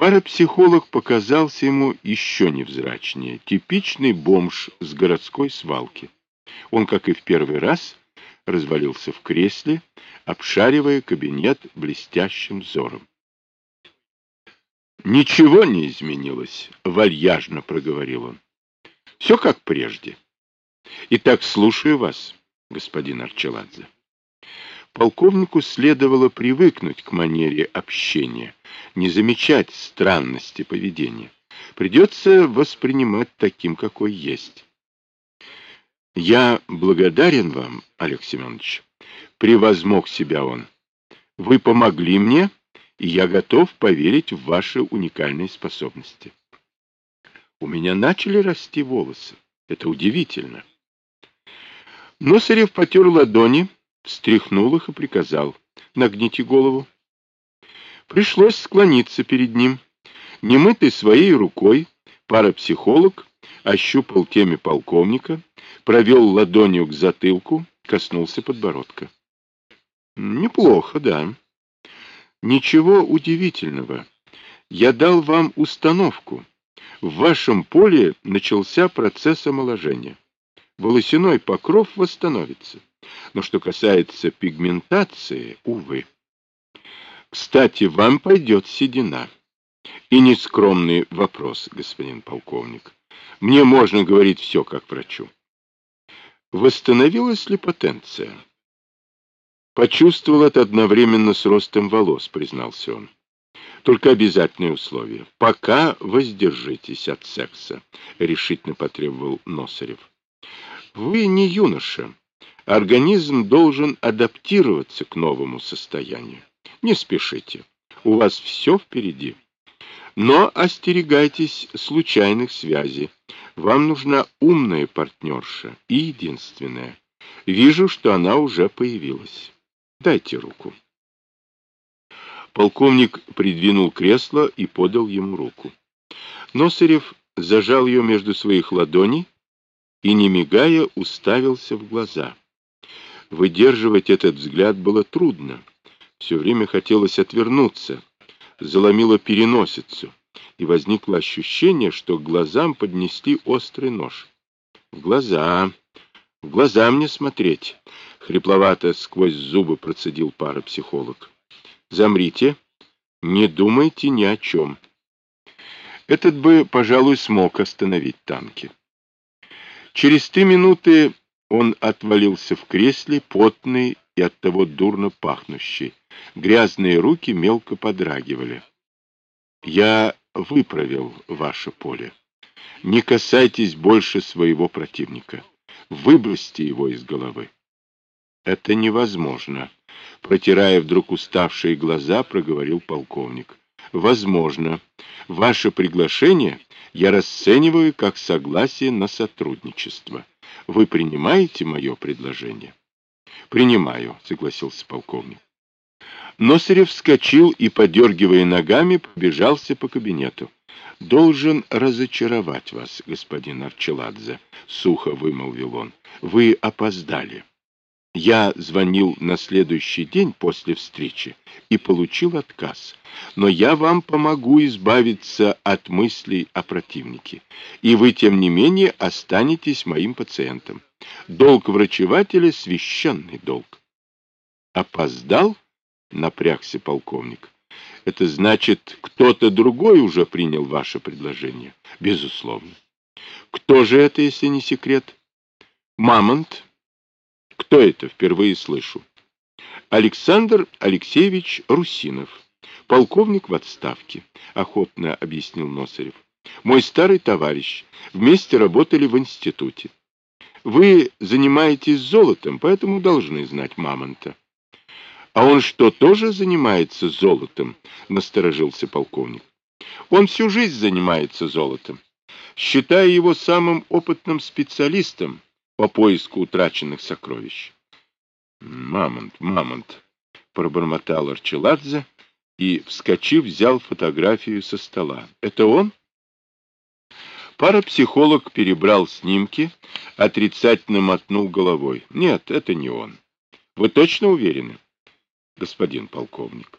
Парапсихолог показался ему еще невзрачнее. Типичный бомж с городской свалки. Он, как и в первый раз, развалился в кресле, обшаривая кабинет блестящим взором. «Ничего не изменилось», — вальяжно проговорил он. «Все как прежде. Итак, слушаю вас, господин Арчеладзе». Полковнику следовало привыкнуть к манере общения, не замечать странности поведения. Придется воспринимать таким, какой есть. «Я благодарен вам, Олег Семенович», — превозмог себя он. «Вы помогли мне, и я готов поверить в ваши уникальные способности». У меня начали расти волосы. Это удивительно. Носарев потер ладони, встряхнул их и приказал. «Нагните голову». Пришлось склониться перед ним. Немытый своей рукой, парапсихолог ощупал теме полковника, провел ладонью к затылку, коснулся подбородка. Неплохо, да. Ничего удивительного. Я дал вам установку. В вашем поле начался процесс омоложения. Волосяной покров восстановится. Но что касается пигментации, увы. Кстати, вам пойдет седина. И нескромный вопрос, господин полковник. Мне можно говорить все как врачу. Восстановилась ли потенция? Почувствовал это одновременно с ростом волос, признался он. Только обязательное условие. Пока воздержитесь от секса, решительно потребовал Носарев. Вы не юноша. Организм должен адаптироваться к новому состоянию. Не спешите. У вас все впереди. Но остерегайтесь случайных связей. Вам нужна умная партнерша и единственная. Вижу, что она уже появилась. Дайте руку. Полковник придвинул кресло и подал ему руку. Носарев зажал ее между своих ладоней и, не мигая, уставился в глаза. Выдерживать этот взгляд было трудно. Все время хотелось отвернуться, заломило переносицу, и возникло ощущение, что к глазам поднесли острый нож. В глаза, в глаза мне смотреть, хрипловато сквозь зубы процедил парапсихолог. Замрите, не думайте ни о чем. Этот бы, пожалуй, смог остановить танки. Через три минуты он отвалился в кресле, потный и оттого дурно пахнущий. Грязные руки мелко подрагивали. «Я выправил ваше поле. Не касайтесь больше своего противника. Выбросьте его из головы». «Это невозможно», — протирая вдруг уставшие глаза, проговорил полковник. «Возможно. Ваше приглашение я расцениваю как согласие на сотрудничество. Вы принимаете мое предложение?» «Принимаю», — согласился полковник. Носарев вскочил и, подергивая ногами, побежался по кабинету. «Должен разочаровать вас, господин Арчеладзе», — сухо вымолвил он. «Вы опоздали». Я звонил на следующий день после встречи и получил отказ. Но я вам помогу избавиться от мыслей о противнике. И вы, тем не менее, останетесь моим пациентом. Долг врачевателя — священный долг. Опоздал? Напрягся полковник. Это значит, кто-то другой уже принял ваше предложение? Безусловно. Кто же это, если не секрет? Мамонт. Кто это? Впервые слышу. Александр Алексеевич Русинов. Полковник в отставке, охотно объяснил Носарев. Мой старый товарищ. Вместе работали в институте. Вы занимаетесь золотом, поэтому должны знать Мамонта. А он что, тоже занимается золотом? Насторожился полковник. Он всю жизнь занимается золотом. Считая его самым опытным специалистом, по поиску утраченных сокровищ. «Мамонт, мамонт!» — пробормотал Арчеладзе и, вскочив, взял фотографию со стола. «Это он?» Парапсихолог перебрал снимки, отрицательно мотнул головой. «Нет, это не он. Вы точно уверены?» «Господин полковник».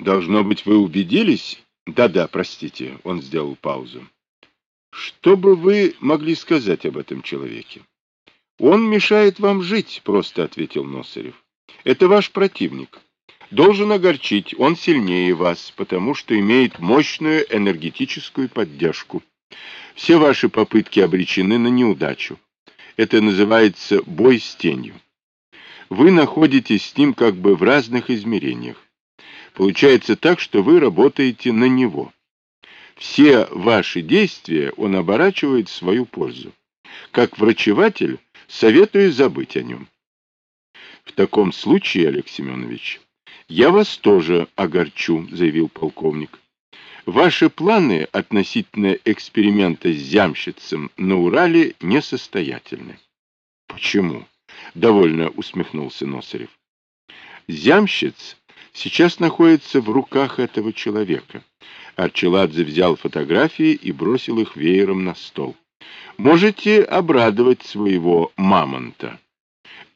«Должно быть, вы убедились?» Да-да, простите, он сделал паузу. Что бы вы могли сказать об этом человеке? Он мешает вам жить, просто ответил Носарев. Это ваш противник. Должен огорчить, он сильнее вас, потому что имеет мощную энергетическую поддержку. Все ваши попытки обречены на неудачу. Это называется бой с тенью. Вы находитесь с ним как бы в разных измерениях. Получается так, что вы работаете на него. Все ваши действия он оборачивает в свою пользу. Как врачеватель советую забыть о нем. В таком случае, Олег Семенович, я вас тоже огорчу, заявил полковник. Ваши планы относительно эксперимента с зямщицем на Урале несостоятельны. Почему? Довольно усмехнулся Носарев. Зямщиц сейчас находится в руках этого человека. Арчеладзе взял фотографии и бросил их веером на стол. Можете обрадовать своего мамонта.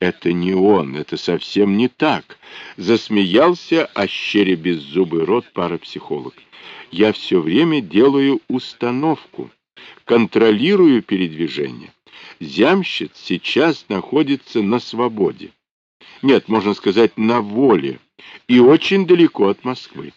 Это не он, это совсем не так. Засмеялся, ощеря беззубый рот парапсихолог. Я все время делаю установку, контролирую передвижение. Зямщиц сейчас находится на свободе. Нет, можно сказать, на воле и очень далеко от Москвы.